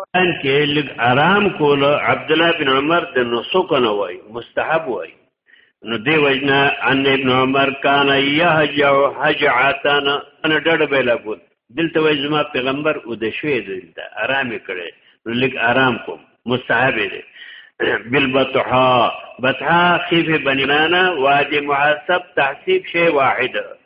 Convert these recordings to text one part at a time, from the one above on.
ان کې لګ آرام کول عبد الله بن عمر د نسو کنه وای مستحب وای نو دی وجنا ان ابن عمر کان یهجع هجعتن انا ډډ بیلا کول دلته وای زما پیغمبر او د شوی دلته آرام کړي نو لګ آرام کوم مستحب دی بالبطحا بطحا خیف بنیرانا وادی محاسب تحسیب شی واحده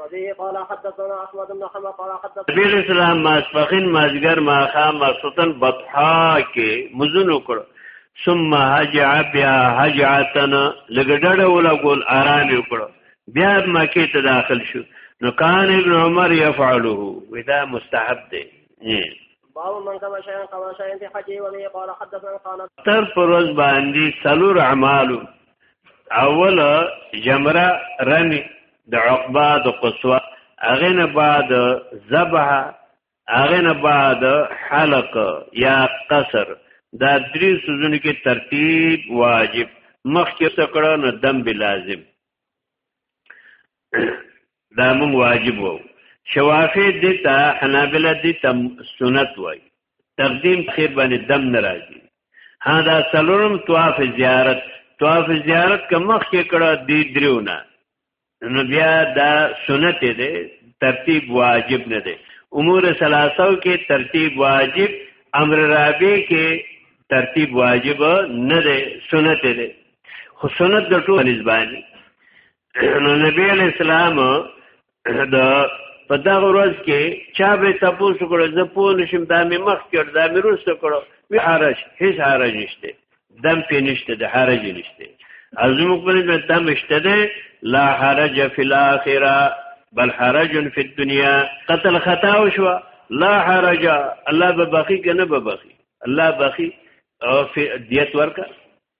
وبه قال حدثنا احمد بن حنبل قال حدثنا نبی اسلام ماسپخین مازګر ماخا ماسوتن بطحا کې مزونو کړ ثم هجع بیا هجعتن لګډړ ولا ګول آرام وکړ بیا مکه ته داخل شو نو کان ابن عمر يفعله ودا مستحب دی باب من کما شاین کما شاین فی حجی و بی قال حدثنا قال تر پروز باندې سلور اعمال اول جمره رمی د عقبه د قصوا هغه نه بعد ذبح هغه نه بعد حلق یا قصر دا درې سوزونو کې ترتیب واجب مخکې څه کړه نو دم به لازم دا مون واجب وو شوافی دیتا حنابلہ دیتا سنت وای تقدیم خیر باندې دم نه راځي ها دا سلورم طواف زیارت طواف زیارت که مخ کې کړه دی دریونه نو بیا دا سنت دی ترتیب واجب نه دی امور ثلاثه کې ترتیب واجب امر رابع کې ترتیب واجب نه دی سنت دی خو سنت د ټول نسبانی نو نبی علیہ السلام دا په دا ورځ کې چا به تاسو کړو زه پوه نشم دا مې مخ کړ دا مې روسته کړو وی حرج هیڅ حرج نشته دم پې نشته د حرج نشته ازم خپل د دم نشته ده لا حرج فی الاخره بل حرج فی الدنیا قتل خطا شو لا حرج الله به باقی کنه به باقی الله باقی او فی دیت ورکا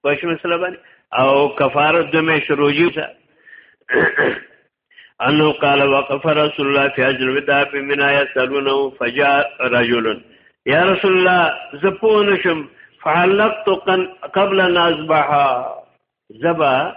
پوه شو مسله باندې او کفاره د مې شروجي سره انه قال وقف رسول الله في اجر الوداع بمن يسالونه فجاء رجل يا رسول الله زپون شم فعلقت قبل نازبها زبا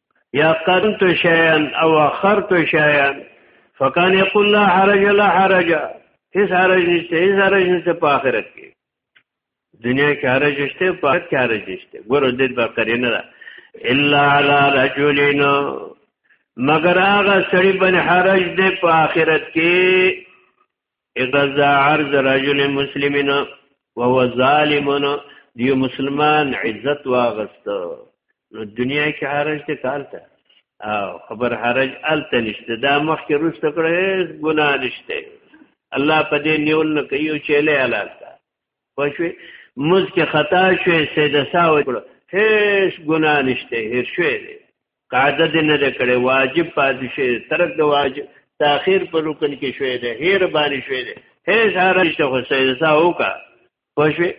یا قدمت شیئا او اخرت شیئا فکان یقول لا حرج لا حرج هیڅ حرج نشته هیڅ حرج نشته په آخرت کې دنیا کې حرج نشته په آخرت کې حرج نشته ګوره دې په قرینه ده الا علی رجلین مگر هغه سړي باندې حرج دې په آخرت کې اغزا عرض رجل مسلمین وهو ظالم دیو مسلمان عزت واغست نو دنیا کې حرج ته کالته او خبر حرج الته نشته دا مخ کې روسته کړه ګناه نشته الله په دې نیول نه کوي او چيله علاقه پښوی مز کې خطا شوې سیده ساو کړه هیڅ ګناه نشته هیر شوې قاعده دې نه ده کړې واجب پاتې شي ترک د واجب تاخير په رکن کې شوی دی هیر باندې شوی دی هیڅ هرشته خو سیدسا وکا پښوی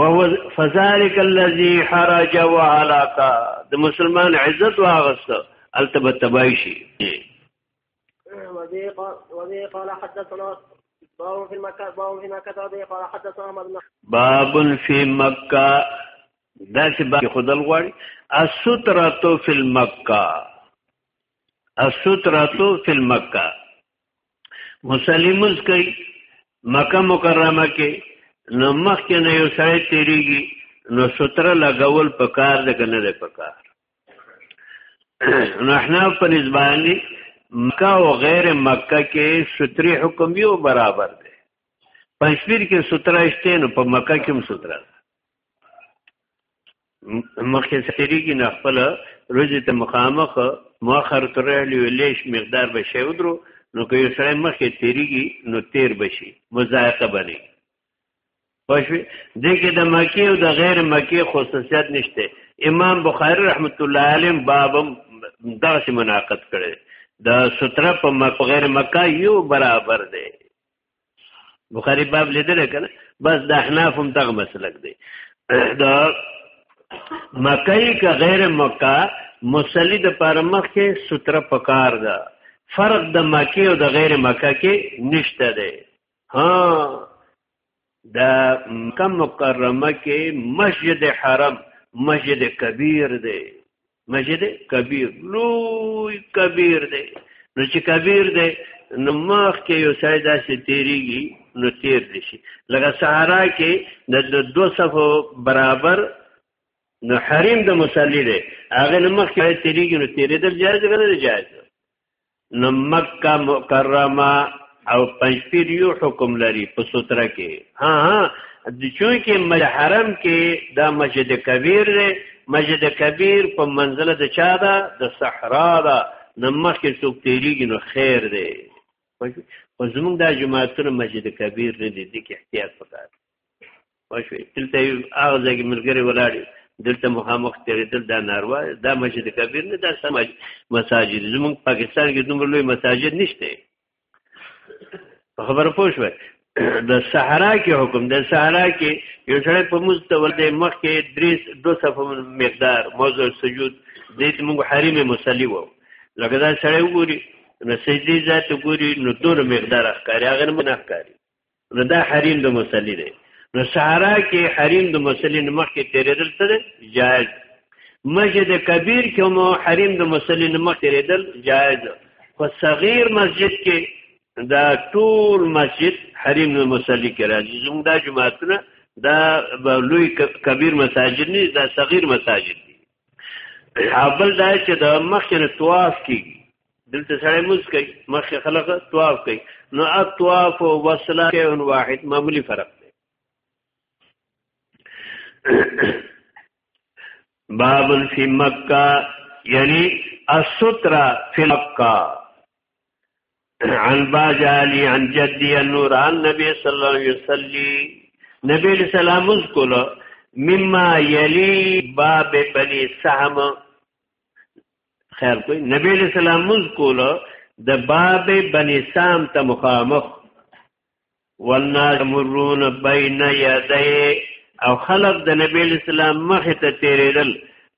وهو فذلك الذي حرج وعلاك د مسلمان عزت واغست التبه تبای شي وذي قال حدثنا باب في مكة باب في مكة قال حدثنا أحمد باب في مكة دا چې باندې خدل غواړي الستراتو فی المکه الستراتو فی المکه مسلمز کوي مکه مکرمه کې نو مخ کې نه یو سړی تیریږي نو ستره لګول پکار ده کنه ده پکار نو احنا په نسبانه مکه او غیر مکه کې ستري حکم یو برابر دی پنځپیر کې ستره شته نو په مکه کې هم ستره ده مخکې سریږي نه خپل روزي ته مخامخ مؤخر ترلی ولیش مقدار به شی ودرو نو که یو سړی مخکې تیریږي نو تیر بشي مزایقه بني پښوی دغه د مکی او د غیر مکی خصوصیت نشته امام بخاری رحمت الله علیه باب دغه مناقض کړي د ستر په غیر مکه یو برابر دی بخاری باب لیدل کنه بس د احناف هم دغه مسلک دی دا مکه که غیر مکه مصلی د پر مخ کې ستر پکار ده فرق د مکه او د غیر مکه کې نشته ده ها د مکه مکرمه کې مسجد حرم مسجد کبیر ده مسجد کبیر لوی کبیر دی نو چې کبیر دی نو مخ کې یو سړی داسې تیریږي نو تیر دی شي لکه صحرا کې د دو صفو برابر نو حریم د مصلی دی هغه نو مخ کې تیریږي نو تیرېدل جایز نه دی جایز نو مکه مکرمه او پنځپیر یو حکم لري په ستره کې ها ها د چون کې مل حرم کې دا مسجد کبیر دی مسجد کبیر په منزله د چا ده د صحرا ده نو مخکې څوک تیریږي نو خیر دی په زمونږ دا جماعتونه مسجد کبیر نه دي د کې احتیاط پکار وشوي دلته هغه ځای کې ملګری ولاړی دلته مخامخ تیرېدل دا ناروا دا مسجد کبیر نه دا سماج مساجد زمونږ پاکستان کې دومره لوی مساجد نشته په خبره پوه شوي د صحرا کې حکم د صحرا کې یو سړی په موږ ته ورته مخ کې درې دو صفه مقدار موضوع سجود دې موږ حریم مصلی وو لکه دا سړی وګوري نو سجدي ذات وګوري نو دور مقدار ښکاري هغه نه ښکاري نو دا حریم د مصلی دی نو صحرا کې حریم د مصلی نه مخکې تیرېدل څه دی جائز مسجد کبیر کې مو حریم د مصلی نه مخکې تیرېدل جائز خو صغیر مسجد کې دا ټول مسجد حریم د مصلی کې راځي زموږ دا جماعتونه دا لوی کبیر مساجد نه دا صغیر مساجد دی حابل دا چې د مخکې طواف کېږي دلته سره موس کوي مخکې خلک طواف کوي نو الطواف او وصله کې واحد معمولی فرق دی باب فی مکه یعنی السترا فی مکه عن باجالی عن جدی النور عن نبی صلی الله علیه وسلم نبی سلام مذکر مما یلی باب بنی سهم خیر کوي نبی علیہ السلام موږ کوله د باب بنی سام ته مخامخ والناس مرون بین یدی او خلق د نبی اسلام مخ ته تیرېدل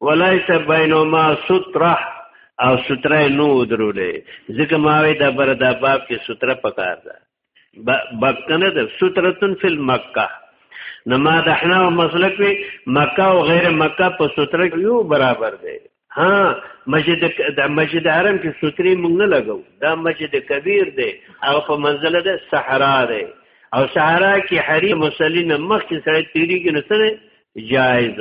ولایس بینهما ستره او ستره نو درولې ځکه ما وی د بر د باب کې ستره پکار ده بکنه ده سترتن فی مکه نو ما د حنا او مسلک وی مکه او غیر مکه په ستر یو برابر دی ها مسجد د مسجد حرم کې ستري مونږ نه لګو دا مسجد کبیر دی او په منزله ده صحرا دی او صحرا کې حریم مسلین مخ کې سره تیریږي نو سره جایز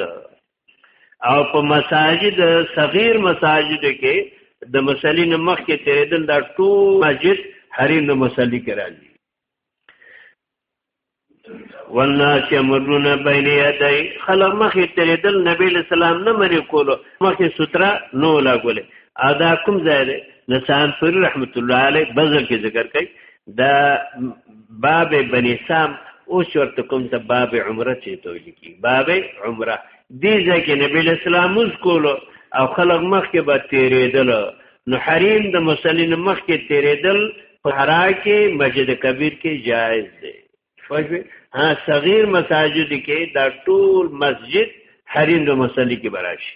او په مساجد صغیر مساجد کې د مسلې نه مخ کې تیرېدل دا ټول مسجد حریم د مسلې کې راځي والناس یمرون بین یدی خلک مخ کې تیرېدل نبی له سلام نه منې کولو مخ کې سترا نو لا ګولې ادا کوم ځای دی نسان پر رحمت الله علیه بذل کې ذکر کوي د باب بنی سام اوس ورته کوم ته باب عمره چې ته ویل کی باب عمره دې ځکه نبی اسلام موږ کولو او خلق مخ کې به تیرېدل نو حریم د مسلین مخ کې تیرېدل په حرا کې مسجد کبیر کې جایز دی فوجوي ها صغیر مساجد کې دا ټول مسجد حریم د مسلې کې براشي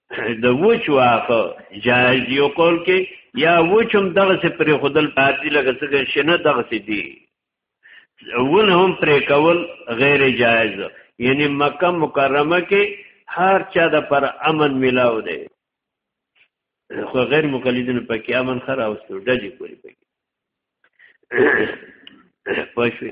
د وچ واخه جایز یو قول کې یا وچم دغه څه پرې خودل پاتې لګه څه شنه دغه څه دی ول هم پرې کول غیر جایز یعنی مکه مکرمه کې هر چا د پر امن ملاو دی خو غیر مقلدین پکې امن خراب وستو ډجې کوي پکې پښوی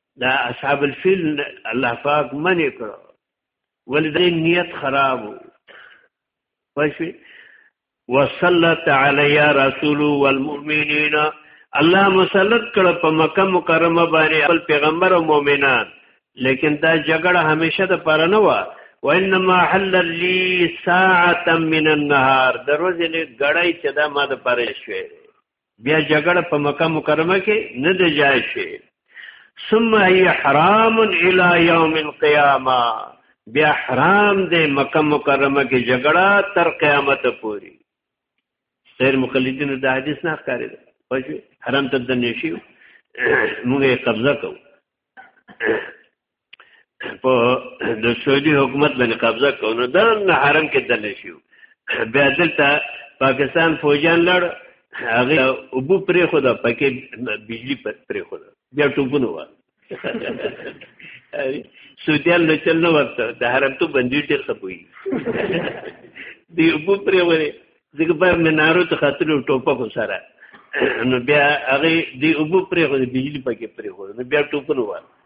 دا اصحاب الفیل الله پاک منی کړو ولې د نیت خراب پښې وصلت علی رسول والمؤمنین الله مسلط کړ په مکه مکرمه باندې خپل پیغمبر او مؤمنان لیکن دا جګړه همیشه د پر نه و وانما حل لي ساعه من النهار دروځلې غړای چې دا ما د پرې شوې بیا جګړه په مکه مکرمه کې نه دی جای شي ثم هي حرام الى يوم القيامه بیا حرام دی مکه مکرمه کې جګړه تر قیامت پوري غیر مخلدین د حدیث نه ښکاري پښې حرام ته د نشي موږ قبضه کوو په د سعودي حکومت باندې قبضه کونه دا نه حرم کې دل شي بیا دلته پاکستان فوجان لړ هغه ابو پرې خو دا پکې بجلی پرې خو دا بیا ټوپونه و سعودیان له چل نه ورته د حرم ته بندي ډېر خپوي دی ابو پرې وره ځکه په منارو ته خاطر ټوپکو سره نو بیا هغه دی ابو پرې خو بجلی پکې پرې خو نو بیا ټوپونه و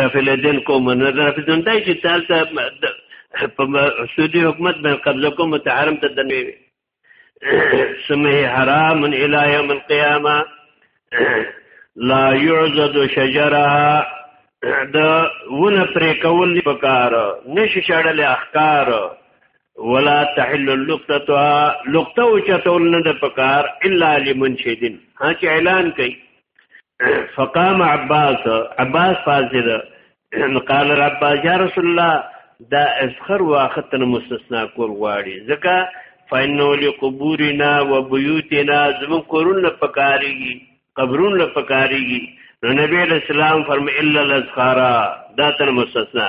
رافل دین کوم نه رافل دین دای چې تاسو په سعودي حکومت باندې قبضه کوم ته حرم ته دنوي سمه حرام الى يوم القيامه لا يعذد شجرها د ونه پرې کول په کار نشي شړل احکار ولا تحل اللقطه لقطه او چتول نه د پکار الا لمنشدين ها چې اعلان کوي فقام عباس عباس فاسد قال عباس یا رسول الله دا اسخر واختن مستثنا کول غواړي ځکه فإنه لقبورنا وبيوتنا زمون کورون نه پکاريږي قبرون نه پکاريږي نو نبی اسلام فرم الا الاسخارا دا تر مستثنا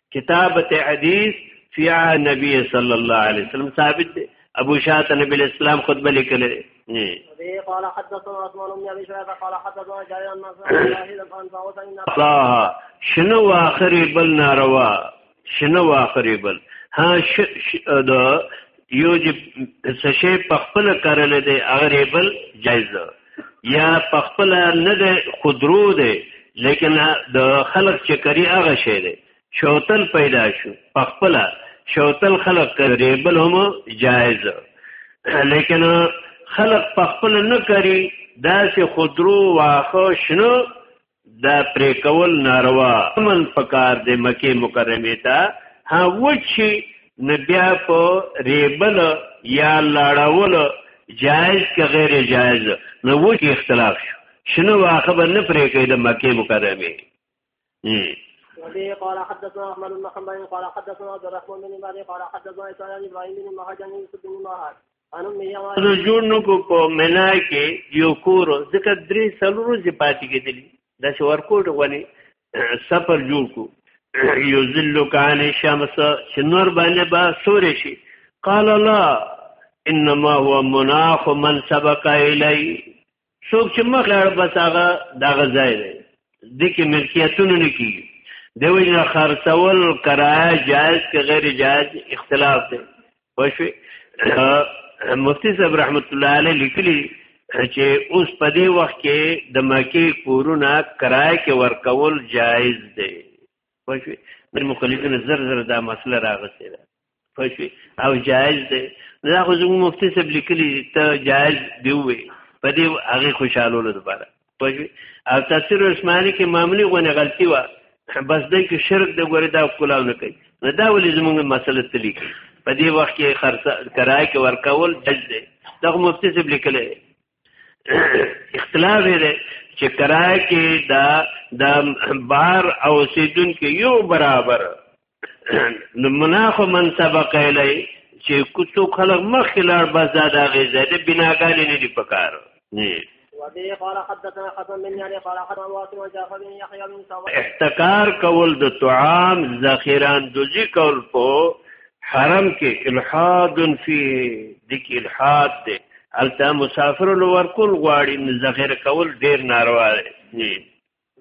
کتابت حدیث فی نبی صلی الله علیه وسلم ثابت دی ابو شاته نبی اسلام خطبه لیکلې قال حدثنا عثمان بن ابي شعيب قال حدثنا جابر بن الله شنو اخر بل ناروا شنو اخر بل ها ش د یو چې سشي په خپل کارل دی اغه بل جایز ده یا په خپل نه ده خودرو ده لیکن د خلق چې کری هغه شی ده شوتل پیدا شو په خپل شوتل خلق کری بل هم جایز لیکن خلق په خپل نه کری دا چې خودرو واخو شنو دا پرې کول ناروا من پکار د مکه مکرمه ته ها وچی نبیا په ریبل یا لاړول جائز که غیر جائز نو وچی اختلاف شو شنو واخه به نه پرې کېد مکه مکرمه وبه قال حدثنا احمد بن حنبل قال حدثنا عبد الرحمن بن مالك قال حدثنا اسحاق بن ابراهيم بن مهاجر بن مهاجر د جوړ نو کو په منا کې یو کور ځکه درې سلور ورځې پاتې کېدلې دا چې ورکوټ غونې سفر جوړ کو یو ذلو کان شمس چې نور باندې با سورې شي قال لا انما هو مناخ من سبق الی څوک چې مخ لړ بس هغه دغه ځای دی د کې ملکیتونه نه کیږي د وجه خرڅول کرایه جائز که غیر جائز اختلاف دی پښوی مفتی صاحب رحمت الله علیه لیکلی چې اوس په دې وخت کې د مکی کورونه کرایه کې ورکول جائز دی پښوی د مخالفینو زر زر دا مسله راغسته پښې او جائز دی دا خو زموږ مفتی صاحب لیکلی ته جائز دی وې په دې هغه خوشاله له لپاره پښې او تفسیر عثماني کې معاملې غونې غلطي و بس دې کې شرک د ګورې دا کولاو نه کوي نه دا ولې زموږ مسله تللی په دې وخت کې خرڅ کرای کې ورکول جائز دی دا مفتی صاحب لیکلی اختلاف دی چې کرای کې دا د بار او سیدون کې یو برابر نو مناخ من سبق الی چې کوڅو خلک مخ لار بس دا د غزه د بناګانې نه دی پکار نه وبه قال حدثنا حسن بن علي قال حدثنا واسم وجعفر بن يحيى بن سواد احتکار کول د طعام ذخیران دوزی کول په حرم کې الحاد فی ذکر الحاد الته مسافر له ورکول غواړي نو ذخیر کول ډیر ناروا دي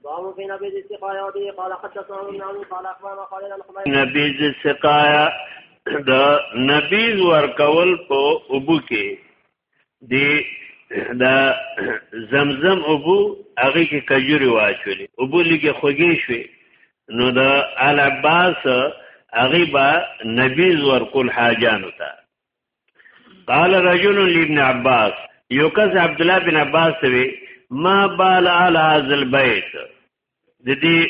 باب في نبي ذي السقاية وبه قال حدثنا ابن عمي قال أخبرنا خالد الحميد نبي ذي السقاية د نبيذ ورکول په ابو کې دی د زمزم ابو هغه کې کجوري واچولې ابو لګي خوږې شوې نو د العباس هغه با نبيذ ورکول حاجانو ته قال رجل لابن عباس یو کس عبد الله بن عباس ته وی ما بال على هذا البيت د دې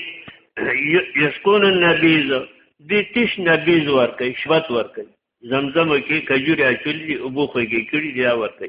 یسکون النبیز دې تش نبیز ورکه شبت ورکه زمزم کې کجوري اچولې او بوخه کې کړي دی ورکه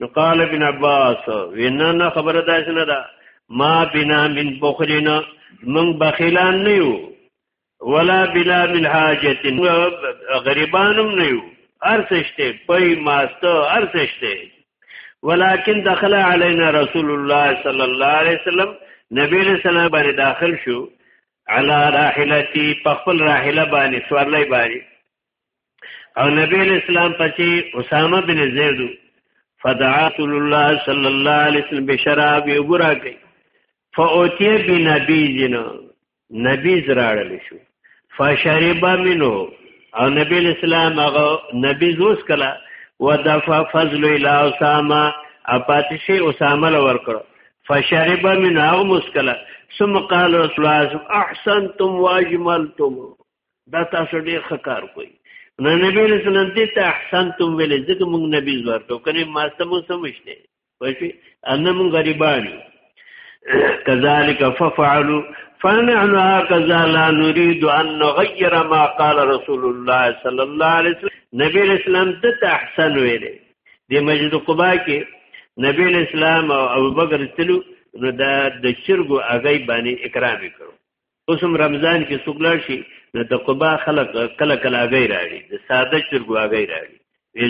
نو قال ابن عباس وینا نه خبره داس نه ده ما بنا من بخلنا من بخیلان نه یو ولا بلا من حاجت غریبانم نه یو ارسشته پي ماسته ارسشته ولكن دخل علينا رسول الله صلى الله عليه وسلم نبی علیہ السلام باندې داخل شو علا راحلتی په خپل راحله باندې سوارلای باندې او نبی اسلام پسې اسامه بن زید فدعات الله صلی الله علیه وسلم بشراب یو برا کوي فاوتی بنبی جنا نبی زراړل شو فشربا منو او نبی اسلام هغه نبی زوس کلا ودف فضل الى اسامه اپاتشي اسامه لور کړو فشربا من هغه مسکلا ثم قال رسول الله احسنتم واجملتم دا تاسو ډیر ښه کار کوئ نو نبی رسول الله دې ته احسنتم ویل ځکه موږ نبی زور کو کنه ما سمو سمشته وشي ان موږ غریبان کذالک ففعلوا فنحن هكذا لا نريد ان نغير ما قال رسول الله صلى الله عليه وسلم نبی اسلام ته احسن ویل دی مسجد قباء کې نبی اسلام او ابوبکر تلو نو دا د شرګو اگې باندې اکرام وکړو اوس هم رمضان کې څوک لاړ شي نو د قبا خلک کله کله هګۍ راړي د ساده چرګو هګۍ راړي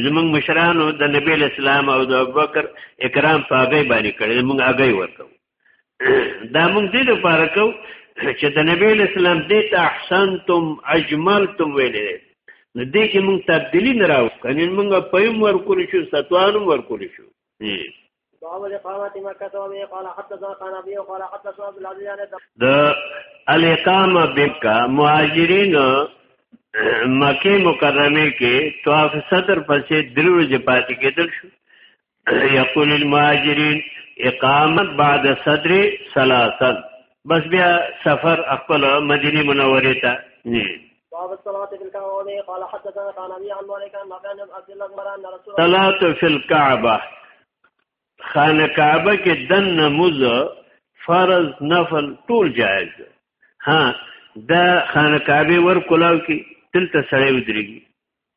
زمونږ مشرانو د نبی اسلام او د ابوبکر اکرام په هګۍ باندې کړي موږ هګۍ ورکو دا موږ دې لپاره کو چې د نبی اسلام دې ته احسنتم اجملتم ویلې نو دې کې موږ تبدیلی نه راو کنه موږ پيم ورکول شو ستوانم ورکول شو باب الاقامه مکه وبه قال حتى ذاق نبي وقال حتى صاحب العزيز د الاقامه بکا مهاجرین مکه مکرمه کې طواف صدر پسې درو جپات کېدل شو یقول المهاجرین اقامت بعد صدر ثلاثا بس بیا سفر خپل مدینه منوره ته نه باب الصلاة في الكعبة قال حدثنا قال أبي عن مالك عن نافع عن عبد الله بن أن رسول الله صلاة في الكعبة خانه کعبه کې دن نموز فرض نفل ټول جائز ها دا خانه کعبه ور کولاو کې تل ته سړی ودرېږي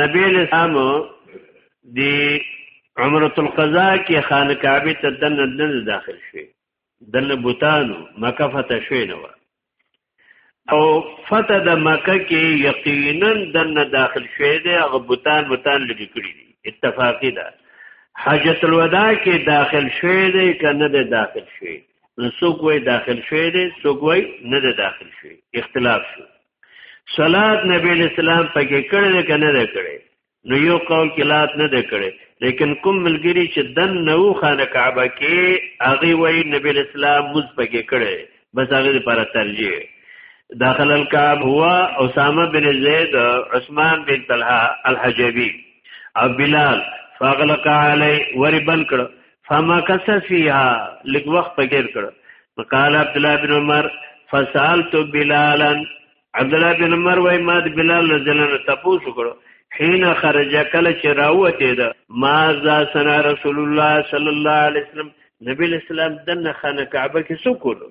نبی اسلام دی عمره القضاء کې خان کعبه ته دنه دنه داخل شوی دنه بوتانو مکه فتح شوی نه و او فتح د مکه کې یقینا دنه داخل شوی دی هغه بوتان بوتان لګی کړی دی اتفاقی ده حجت الوداع کې داخل شوی دی کنه ده داخل شوی نو څوک وای داخل شوی دی څوک وای نه ده داخل شوی اختلاف شو صلات نبی اسلام پکې کړی دی کنه نه کړی نو یو قول کې لات نه دی کړی لیکن کوم ملګری چې دن نو خانه کعبه کې هغه وای نبی اسلام مز پکې کړی بس هغه لپاره ترجیح داخل الكعب هو اسامه بن زید عثمان بن طلحه الحجبی او بلال فاغلق علی وربن کړ فمکث فيها لږ وخت پکې کړ وقال عبد الله بن عمر فسالت بلالا عبد الله بن عمر وای ما د بلال رضی الله عنه تاسو کړو حين خرج کله چې راوته ده ما ذا سنا رسول الله صلی الله علیه وسلم نبی اسلام دنه خانه کعبه کې سو کولو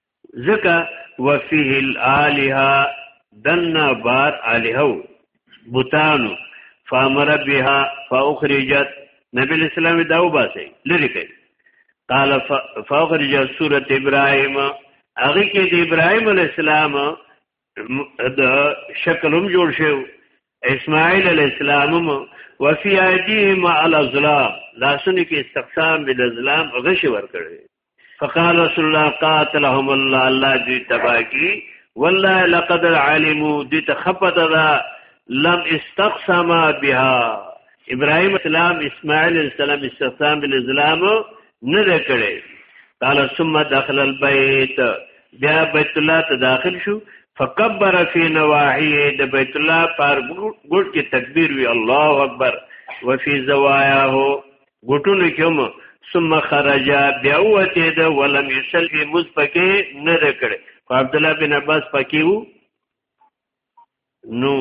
ځکه وفيه الالهه دنا بار الهو بوتانو فامر بها فاخرجت نبی اسلام دا وباسي لری کوي قال فاخرج سوره ابراهيم هغه کې د ابراهيم عليه السلام د شکل هم جوړ شو اسماعیل علیہ السلام وفي ايديهم على الظلام لاسونه کې استقسام بالظلام غشي ور کړی فقال رسول الله قاتلهم الله الله دې تباکی والله لقد علموا دې تخفت ذا لم استقسم بها ابراهيم السلام اسماعيل السلام استقسام بالاسلام نه کړي قال ثم دخل البيت بیا بیت الله ته داخل شو فكبر في نواحيه د بیت الله پر ګډ کې تکبیر وی الله اکبر وفي زواياه ګټونو کې هم ثم خرج بیا وته د ولم یصل فی مز پکې نه کړي خو عبد الله بن عباس پکې وو نو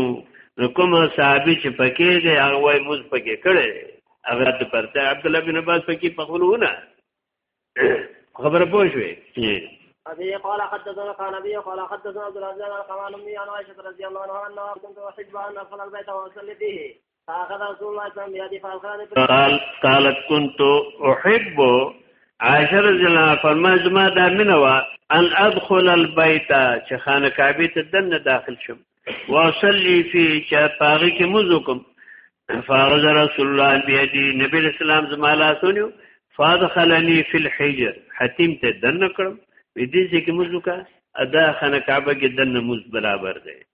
نو کوم صحابي چې پکې دی هغه وای مز پکې کړي هغه د پرته عبد الله بن عباس پکې په خپلونه خبره پوه شوې أبي قال حدثنا قال أبي قال حدثنا عبد العزيز عن قمان أمي عن عائشة رضي الله عنها أنها كنت أحب أن أدخل البيت وأصلي فيه فاخذ رسول الله صلى الله عليه وسلم قال قالت كنت احب عائشه رضی الله عنها فرمایي زما دا مینه وا ان ادخل البيت چې خانه کعبه ته دنه داخل شم واصلي فيه چې پاغي کې مزوکم فارض رسول الله بيدي نبی اسلام زما لاسونیو فادخلني في الحجر حتیم ته دنه کړم دې چې کې مزوکا ادا خانه کعبه کې دنه مز برابر دی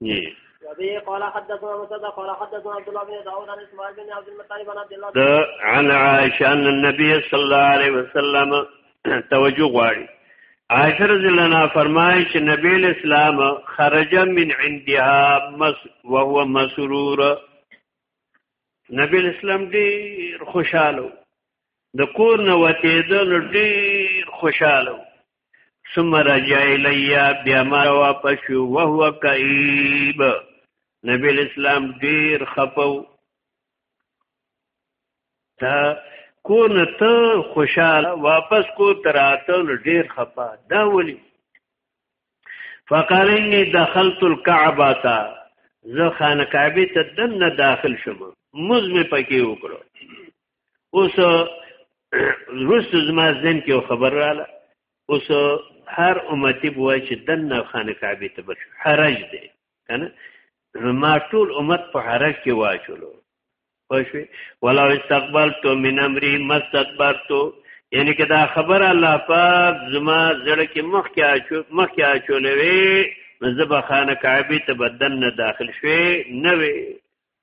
یی وبه قال حدثنا مسدد قال حدثنا عبد الله بن داود عن اسماعيل بن عبد المطلب عن عبد الله ده عن عائشه ان النبي صلى الله عليه وسلم توجه غواړي عائشه رضی الله عنها فرمایي چې نبی اسلام خرج من عندها مس وهو مسرور نبی اسلام ډیر خوشاله د کور نه وته ده ډیر خوشاله ثم رجع الیا بیا ما واپس شو وهو کئیب نبی اسلام ډیر خپو تا کو نه ته خوشاله واپس کو تراتل ډیر خپا دا ولی فقال انی دخلت الكعبه تا زه خانه کعبه ته دنه داخل شوم مز می پکې وکړو اوس روس زما ځین کې خبر رااله اوس هر امتی بوای چې دنه خانه کعبه ته بش حرج دی کنه ما ټول امت په حرج کې واچولو پښوی ولا استقبلت من امري مستقبلت یعنی که دا خبر الله پاک زما زړه کې مخ کې اچو مخ کې اچولوي مزبه خانه کعبه ته بدن نه داخل شوي نه وي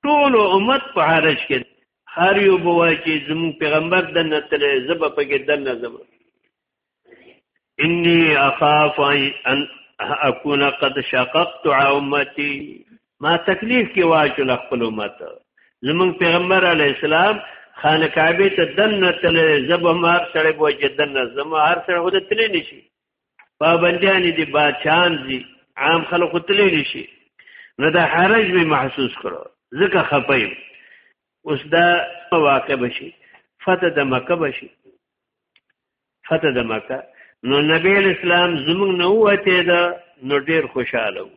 ټول امت په حرج کې هر یو بوا چې زمو پیغمبر د نتره زب په کې د نظم انی اخاف ان اكون قد شققت امتي ما تکلیف کې واچل خپل امت زمون پیغمبر علی السلام خانه کعبه ته دنه تل زب مار سره بوجه دنه زم هر سره هو تل نشي پابندیان دي بادشاہان دي عام خلکو تللی نشي نو دا حرج می محسوس کړو ځکه خپایم اوس دا واقع بشي فتح د مکه بشي فتح د مکه نو نبی اسلام زموږ نه وته دا نو ډیر خوشاله وو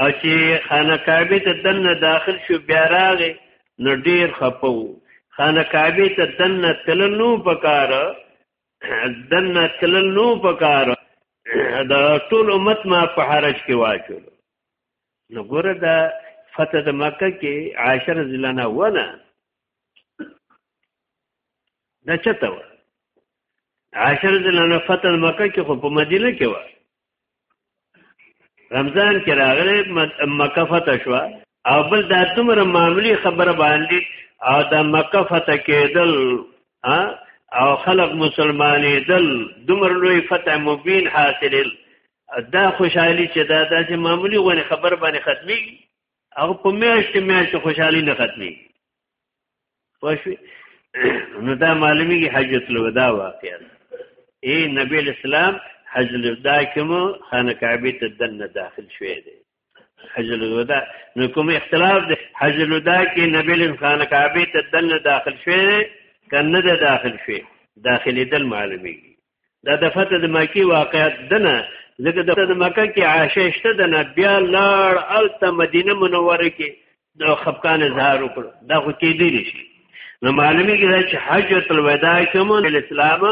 او چې خانه کعبه ته دنه داخل شو بیا راغی نو ډیر خپو خانه کعبه ته دنه تلنو پکاره دنه تلل نو پکار دا ټول امت ما په حرج کې واچو نو ګوره دا فتح د مکه کې عاشر ځلانه ونه دا چته و عاشر ځلانه فتح مکه کې خو په مدینه کې و رمضان کې راغلی مکه فتح شو او بل دا دومره معمولی خبره باندې او دا مکه فتح کېدل او خلق مسلمانېدل دومره لوی فتح مبین حاصلل دا خوشحالي چې دا داسې معمولی غونې خبر باندې ختمي او په میاشت میاشت خوشحالي نه ختمي پښوی نو دا معلومیږي حجۃ الوداع واقعا اے نبی اسلام حج الوداع کوم خانه کعبه ته دنه داخل شوې دي حج الوداع نو کوم اختلاف دی حج الوداع کې نبی اسلام خانه کعبه ته دنه داخل شوې کنه ده داخل شوې داخلي دل معلومیږي دا د فتح د مکی واقعیت دنه ځکه د فتح د مکه کې عائشه شته د نبی لاړ الته مدینه منوره کې د خفقان اظهار وکړ دا خو کې دی شي نو معلومی کې چې حجۃ الوداع کوم اسلام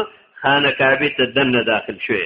خانه کعبه ته دنه داخل شوی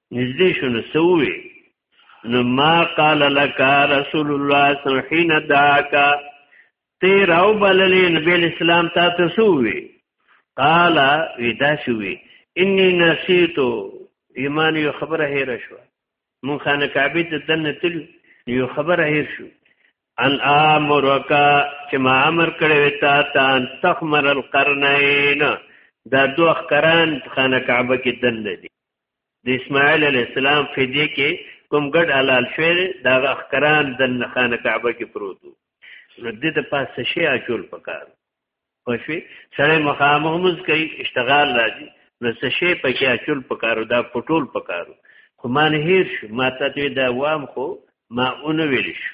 نږدې شو نو سووي نو ما قال لك رسول الله صلی الله حين دعاك تی راو بللی نبی اسلام تا ته سووي قال ودا شوي اني نسيتو ایمان یو خبره هیر شو مون خانه کعبه ته دنه تل یو خبره هیر شو ان امرک چې ما امر کړی وتا ته ان تخمر القرنین دا دوه قران خانه کعبه کې دنه دي د اسماعیل علی السلام فدیه کې کوم ګډ حلال شوی دی دا اخکران د خانه کعبه کې پروت وو نو د ته پاسه شی اچول پکار پښوی سره مخامخ مز کوي اشتغال راځي نو څه شی پکې اچول پکارو دا پټول پکارو خو ما نه هیر شو ما ته دا وام خو ما اون ویل شو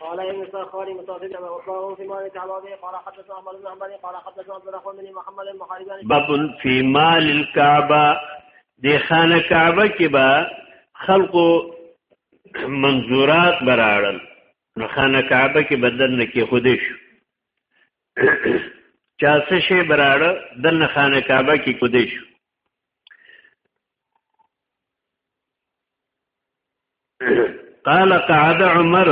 قال ابن الصخاري متوفيق ابي عثمان في مالك عبادي قال حدثنا احمد بن حنبل قال حدثنا عبد الرحمن بن محمد المحارباني باب في مال الكعبه د خانه کعبه کې با خلقو منظورات براړل نو خانه کعبه کې بدل نه کې خوده شو چا څه شی براړه د خانه کعبه کې خوده شو قال قعد عمر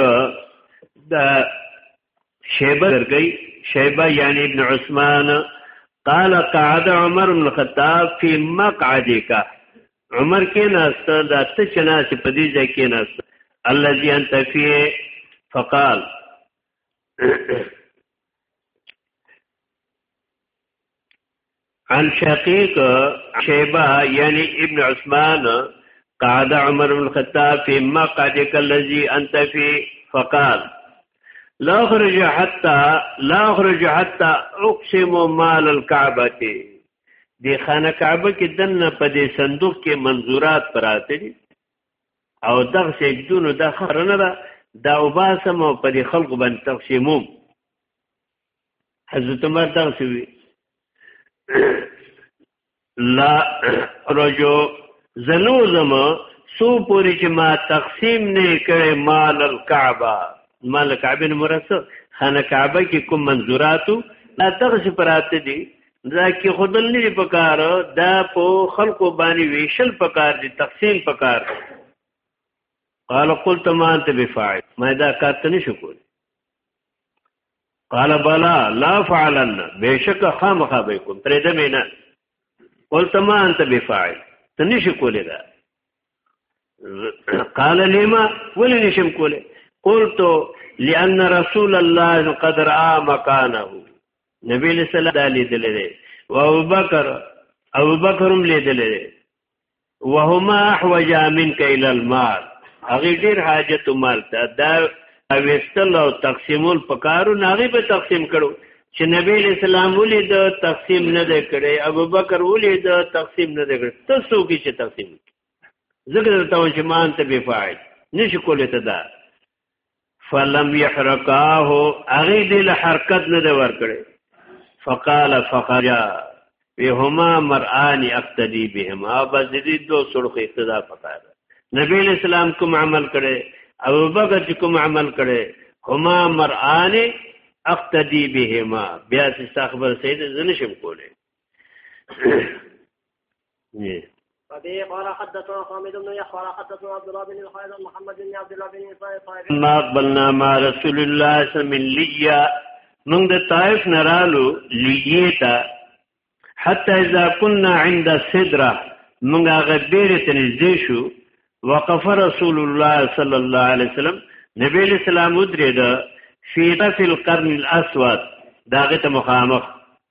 دا شیبه درګي شیبه یعنی ابن عثمان قال قعد عمر بن الخطاب في مقعدك عمر کې ناست دا ته چې ناس په دې ځای کې ناست الذي انت فيه فقال عن شقيق شيبه يعني ابن عثمان قعد عمر بن الخطاب في مقعدك الذي انت فيه فقال لا اخرج حتى لا اخرج حتى اقسم مال الكعبه دی خانه کعبه کې دنه په دې صندوق کې منظورات پراته دي او دغه سجدونو د خرنه ده دا وباسم او په دې خلق باندې تقسیموم حضرت عمر دغه سوي لا رجو زنو زما سو پوری چې ما تقسیم نه کړي مال الكعبه مال الكعبه مرسه خانه کعبه کې کوم منزوراتو لا تغش پراته دي دا کې خودل نه پکار دا په خلکو باندې ویشل پکار دي تقسیم پکار دي قال قلت ما انت بفاعل ما دا کار ته نشو کول قال بلا لا فعلن بشک خامخا به کوم ترې دمه نه قلت ما انت بفاعل ته نشي کولې دا قال لما ولې نشم کولې قلت لان رسول الله قد را مكانه نبی له سلام علی دلې او بکر او بکرم لیدلې وهما احوج منك الى المال هغه ډیر حاجت مال ته دا اوستل او تقسیمول پکارو ناغي به تقسیم کړو چې نبی اسلام ولې د تقسیم نه دی کړی ابو بکر ولې د تقسیم نه دی کړی تاسو کې چې تقسیم ذکر ته چې مان ته بفاعل نشي کولای ته دا فلم يحرقاه اغه دې له حرکت نه دی ورکړي فقال فخرجا بهما مرآن اقتدي بهما بس دې دو سرخ اقتدا پکار نبی اسلام کوم عمل کړي ابو بکر چې کوم عمل کړي هما مرآن اقتدي بهما بیا چې خبر سید زنه شم کوله وي وبه قال حدثنا حامد بن يحوى حدثنا عبد الله بن الخالد محمد بن عبد الله بن اسماعيل طيب ما قبلنا ما رسول الله صلى الله عليه وسلم موږ د طائف نرالو لیتا حتی اذا كنا عند صدره موږ هغه بیره ته نږدې شو وقف رسول الله صلی الله علیه وسلم نبی اسلام ودرید فی طرف القرن الاسود داغه ته مخامخ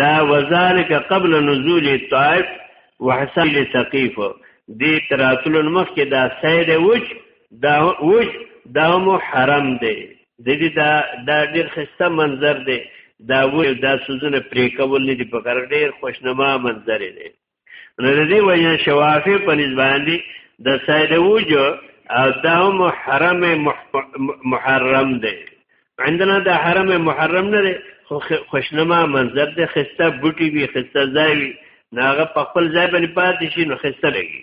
دا وذالک قبل نزول طائف وحسن ثقيف دې تراتل مخ کې دا سید وج دا وج دا مو حرم دی د دې دا دا ډېر خسته منظر دی دا وې دا سوزونه پرې کول نه دي په کار ډېر خوشنما منظر دی نو د دې وجه شوافی په نسبت دي د سید وجو او دا هم حرم محرم دی عندنا دا حرم محرم نه دی خو خوشنما منظر دی خسته بوټي وي خسته ځای وي ناغه په خپل ځای باندې پاتې شي نو خسته لګي